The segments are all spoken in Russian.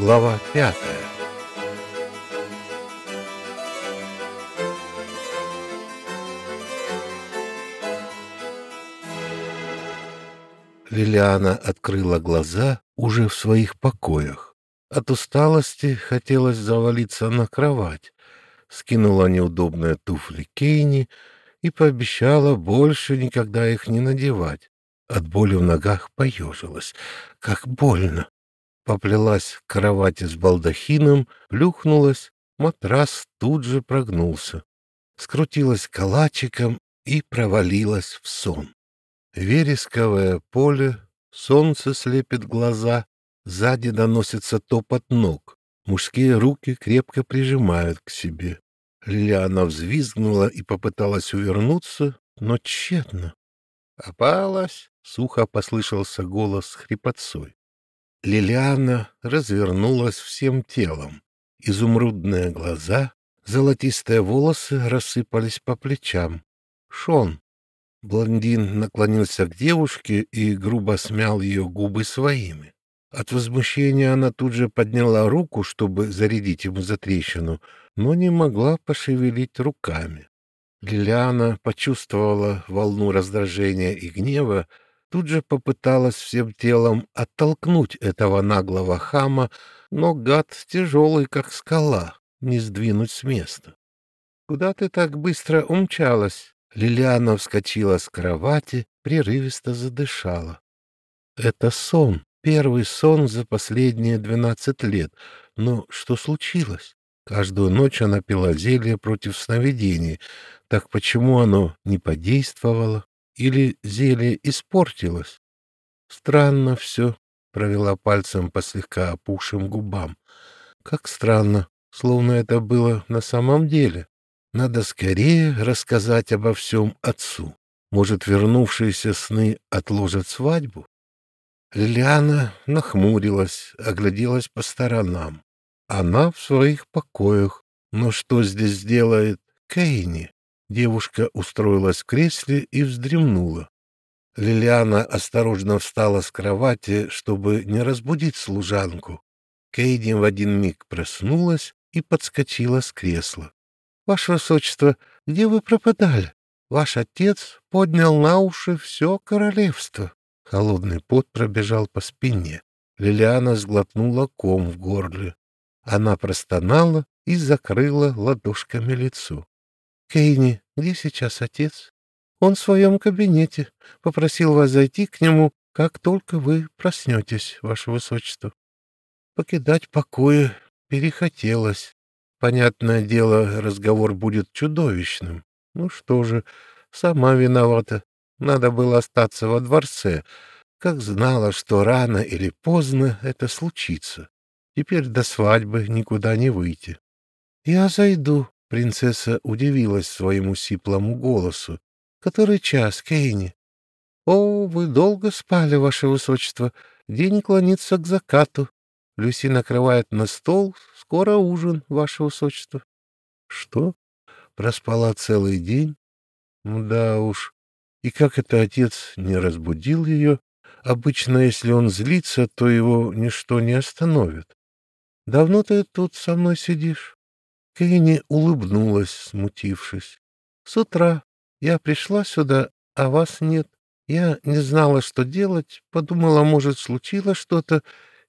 Глава пятая Лилиана открыла глаза уже в своих покоях. От усталости хотелось завалиться на кровать. Скинула неудобные туфли Кейни и пообещала больше никогда их не надевать. От боли в ногах поежилась. Как больно! Поплелась к кровати с балдахином, плюхнулась, матрас тут же прогнулся. Скрутилась калачиком и провалилась в сон. Вересковое поле, солнце слепит глаза, сзади доносится топот ног. Мужские руки крепко прижимают к себе. Лилиана взвизгнула и попыталась увернуться, но тщетно. «Попалась!» — сухо послышался голос хрипотцой. Лилиана развернулась всем телом. Изумрудные глаза, золотистые волосы рассыпались по плечам. Шон. Блондин наклонился к девушке и грубо смял ее губы своими. От возмущения она тут же подняла руку, чтобы зарядить ему за трещину, но не могла пошевелить руками. Лилиана почувствовала волну раздражения и гнева, тут же попыталась всем телом оттолкнуть этого наглого хама, но гад тяжелый, как скала, не сдвинуть с места. — Куда ты так быстро умчалась? Лилиана вскочила с кровати, прерывисто задышала. — Это сон, первый сон за последние двенадцать лет. Но что случилось? Каждую ночь она пила зелье против сновидений. Так почему оно не подействовало? Или зелье испортилось? Странно все, — провела пальцем по слегка опухшим губам. Как странно, словно это было на самом деле. Надо скорее рассказать обо всем отцу. Может, вернувшиеся сны отложат свадьбу? Лилиана нахмурилась, огляделась по сторонам. Она в своих покоях. Но что здесь делает Кейни? Девушка устроилась в кресле и вздремнула. Лилиана осторожно встала с кровати, чтобы не разбудить служанку. Кейни в один миг проснулась и подскочила с кресла. — Ваше Высочество, где вы пропадали? Ваш отец поднял на уши все королевство. Холодный пот пробежал по спине. Лилиана сглотнула ком в горле. Она простонала и закрыла ладошками лицо. — Кейни, где сейчас отец? Он в своем кабинете. Попросил вас зайти к нему, как только вы проснетесь, ваше высочество. Покидать покои перехотелось. Понятное дело, разговор будет чудовищным. Ну что же, сама виновата. Надо было остаться во дворце, как знала, что рано или поздно это случится. Теперь до свадьбы никуда не выйти. — Я зайду, — принцесса удивилась своему сиплому голосу. — Который час, Кейни? — О, вы долго спали, ваше высочество. День клонится к закату. Люси накрывает на стол. Скоро ужин, ваше высочество. — Что? Проспала целый день? Да уж. И как это отец не разбудил ее? Обычно, если он злится, то его ничто не остановит. Давно ты тут со мной сидишь? Кенни улыбнулась, смутившись. С утра я пришла сюда, а вас нет. Я не знала, что делать, подумала, может, случилось что-то,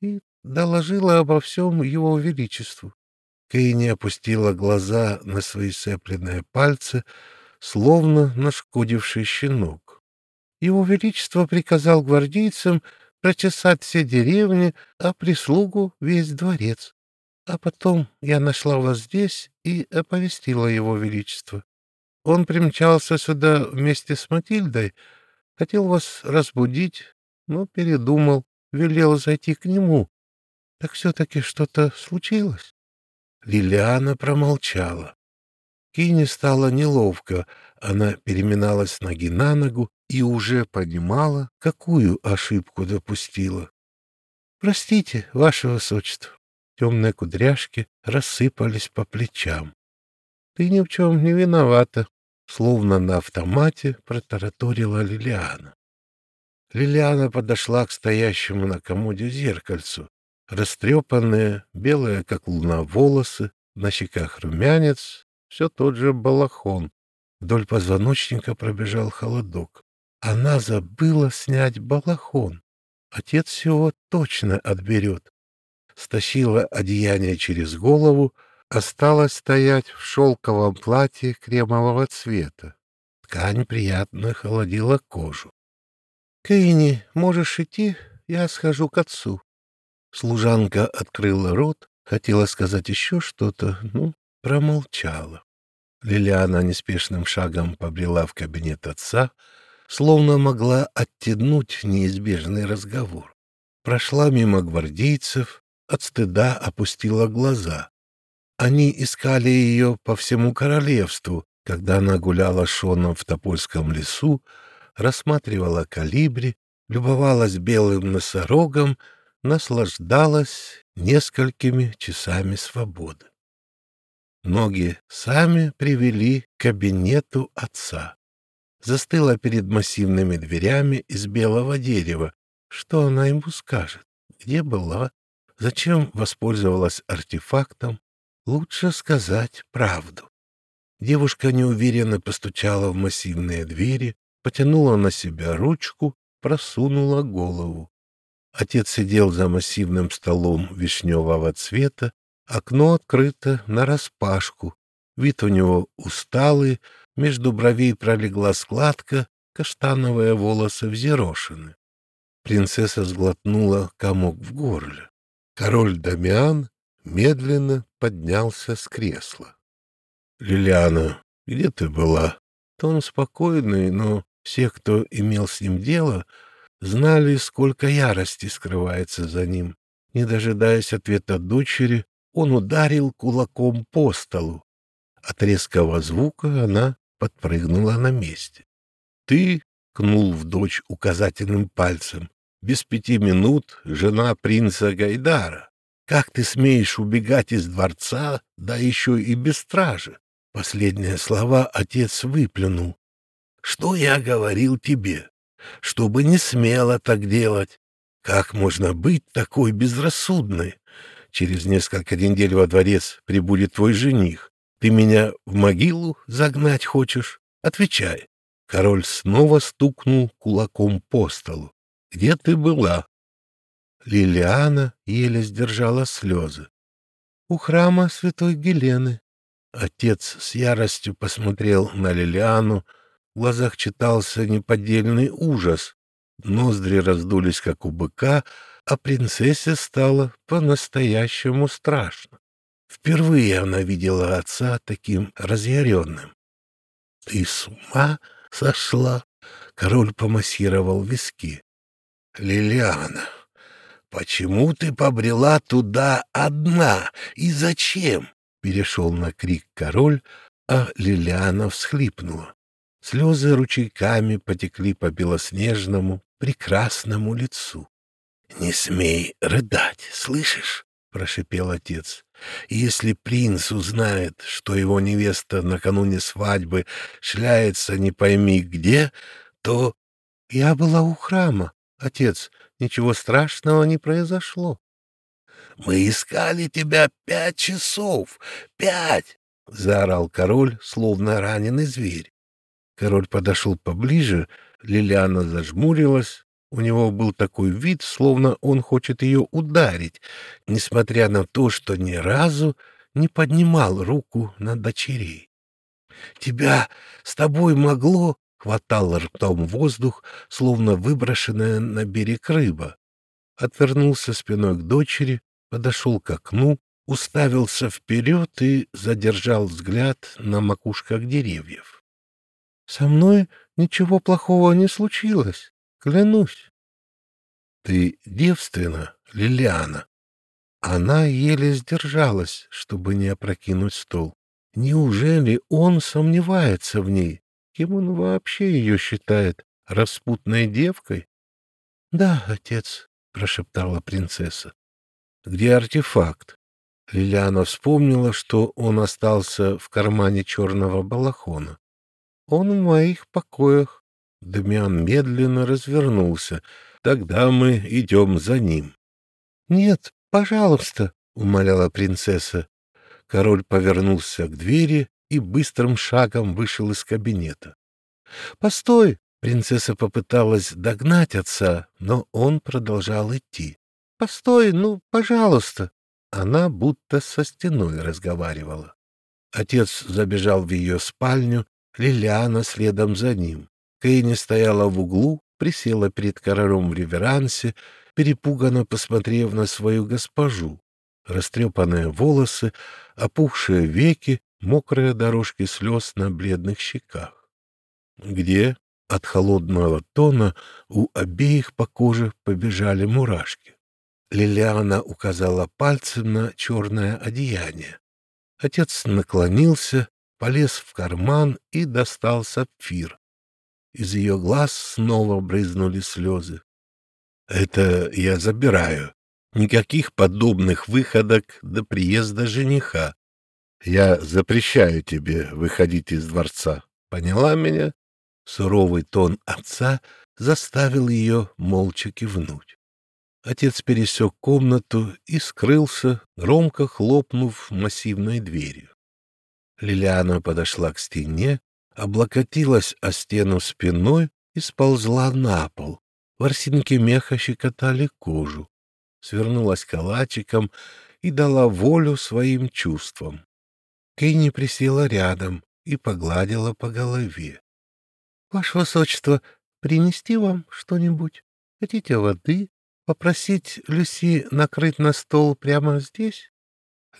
и доложила обо всем его величеству. Кейни опустила глаза на свои сцепленные пальцы, словно нашкодивший щенок. Его Величество приказал гвардейцам прочесать все деревни, а прислугу — весь дворец. А потом я нашла вас здесь и оповестила его величество. Он примчался сюда вместе с Матильдой, хотел вас разбудить, но передумал, велел зайти к нему. Так все-таки что-то случилось? Лилиана промолчала. Кине стало неловко, она переминалась ноги на ногу и уже понимала, какую ошибку допустила. — Простите, ваше высочество. Темные кудряшки рассыпались по плечам. — Ты ни в чем не виновата, — словно на автомате протараторила Лилиана. Лилиана подошла к стоящему на комоде зеркальцу. Растрепанные, белые, как луна, волосы, на щеках румянец, все тот же балахон. Вдоль позвоночника пробежал холодок. Она забыла снять балахон. Отец его точно отберет. Стащила одеяние через голову, осталась стоять в шелковом платье кремового цвета. Ткань приятно холодила кожу. — Кейни, можешь идти, я схожу к отцу. Служанка открыла рот, хотела сказать еще что-то, но промолчала. Лилиана неспешным шагом побрела в кабинет отца, словно могла оттянуть неизбежный разговор. Прошла мимо гвардейцев, от стыда опустила глаза. Они искали ее по всему королевству, когда она гуляла шоном в Топольском лесу, рассматривала калибри, любовалась белым носорогом, наслаждалась несколькими часами свободы. Ноги сами привели к кабинету отца. Застыла перед массивными дверями из белого дерева. Что она ему скажет? Где была? Зачем воспользовалась артефактом? Лучше сказать правду. Девушка неуверенно постучала в массивные двери, потянула на себя ручку, просунула голову. Отец сидел за массивным столом вишневого цвета, окно открыто нараспашку. Вид у него усталый, между бровей пролегла складка, каштановые волосы взъерошены. Принцесса сглотнула комок в горле. Король Дамиан медленно поднялся с кресла. — Лилиана, где ты была? Тон спокойный, но все, кто имел с ним дело, знали, сколько ярости скрывается за ним. Не дожидаясь ответа дочери, он ударил кулаком по столу. От резкого звука она подпрыгнула на месте. — Ты, — кнул в дочь указательным пальцем, — без пяти минут жена принца Гайдара. Как ты смеешь убегать из дворца, да еще и без стражи? Последние слова отец выплюнул. — Что я говорил тебе? чтобы не смело так делать. Как можно быть такой безрассудной? Через несколько недель во дворец прибудет твой жених. Ты меня в могилу загнать хочешь? Отвечай. Король снова стукнул кулаком по столу. Где ты была? Лилиана еле сдержала слезы. У храма святой Гелены. Отец с яростью посмотрел на Лилиану, в глазах читался неподдельный ужас. Ноздри раздулись, как у быка, а принцессе стало по-настоящему страшно. Впервые она видела отца таким разъяренным. — Ты с ума сошла? — король помассировал виски. — Лилиана, почему ты побрела туда одна и зачем? — перешел на крик король, а Лилиана всхлипнула. Слезы ручейками потекли по белоснежному, прекрасному лицу. — Не смей рыдать, слышишь? — прошипел отец. — Если принц узнает, что его невеста накануне свадьбы шляется не пойми где, то... — Я была у храма, отец. Ничего страшного не произошло. — Мы искали тебя пять часов. Пять! — заорал король, словно раненый зверь. Король подошел поближе, Лилиана зажмурилась. У него был такой вид, словно он хочет ее ударить, несмотря на то, что ни разу не поднимал руку на дочерей. «Тебя с тобой могло...» — хватал ртом воздух, словно выброшенная на берег рыба. Отвернулся спиной к дочери, подошел к окну, уставился вперед и задержал взгляд на макушках деревьев. Со мной ничего плохого не случилось, клянусь. Ты девственна, Лилиана. Она еле сдержалась, чтобы не опрокинуть стол. Неужели он сомневается в ней? Кем он вообще ее считает? Распутной девкой? — Да, отец, — прошептала принцесса. — Где артефакт? Лилиана вспомнила, что он остался в кармане черного балахона. Он в моих покоях. Дамиан медленно развернулся. Тогда мы идем за ним. Нет, пожалуйста, — умоляла принцесса. Король повернулся к двери и быстрым шагом вышел из кабинета. — Постой! — принцесса попыталась догнать отца, но он продолжал идти. — Постой, ну, пожалуйста! Она будто со стеной разговаривала. Отец забежал в ее спальню, Лилиана следом за ним. Кейни стояла в углу, присела перед королем в реверансе, перепуганно посмотрев на свою госпожу. Растрепанные волосы, опухшие веки, мокрые дорожки слез на бледных щеках. Где? От холодного тона у обеих по коже побежали мурашки. Лилиана указала пальцем на черное одеяние. Отец наклонился, полез в карман и достал сапфир. Из ее глаз снова брызнули слезы. — Это я забираю. Никаких подобных выходок до приезда жениха. Я запрещаю тебе выходить из дворца. Поняла меня? Суровый тон отца заставил ее молча кивнуть. Отец пересек комнату и скрылся, громко хлопнув массивной дверью. Лилиана подошла к стене, облокотилась о стену спиной и сползла на пол. Ворсинки меха щекотали кожу, свернулась калачиком и дала волю своим чувствам. Кенни присела рядом и погладила по голове. — Ваше Высочество, принести вам что-нибудь? Хотите воды? Попросить Люси накрыть на стол прямо здесь?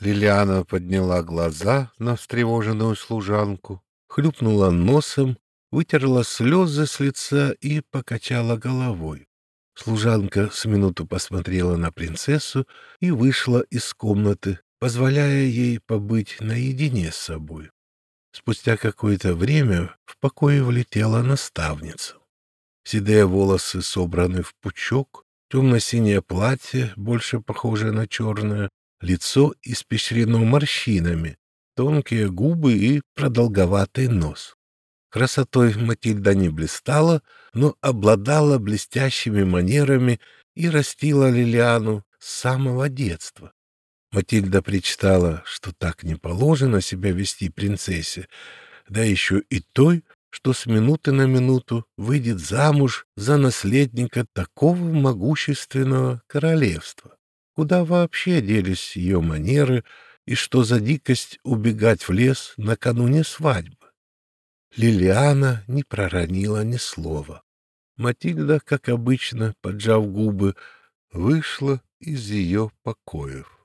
Лилиана подняла глаза на встревоженную служанку, хлюпнула носом, вытерла слезы с лица и покачала головой. Служанка с минуту посмотрела на принцессу и вышла из комнаты, позволяя ей побыть наедине с собой. Спустя какое-то время в покое влетела наставница. Седые волосы собраны в пучок, темно-синее платье, больше похожее на черное, лицо испещрено морщинами, тонкие губы и продолговатый нос. Красотой Матильда не блистала, но обладала блестящими манерами и растила Лилиану с самого детства. Матильда причитала, что так не положено себя вести принцессе, да еще и той, что с минуты на минуту выйдет замуж за наследника такого могущественного королевства. Куда вообще делись ее манеры, и что за дикость убегать в лес накануне свадьбы? Лилиана не проронила ни слова. Матильда, как обычно, поджав губы, вышла из ее покоев.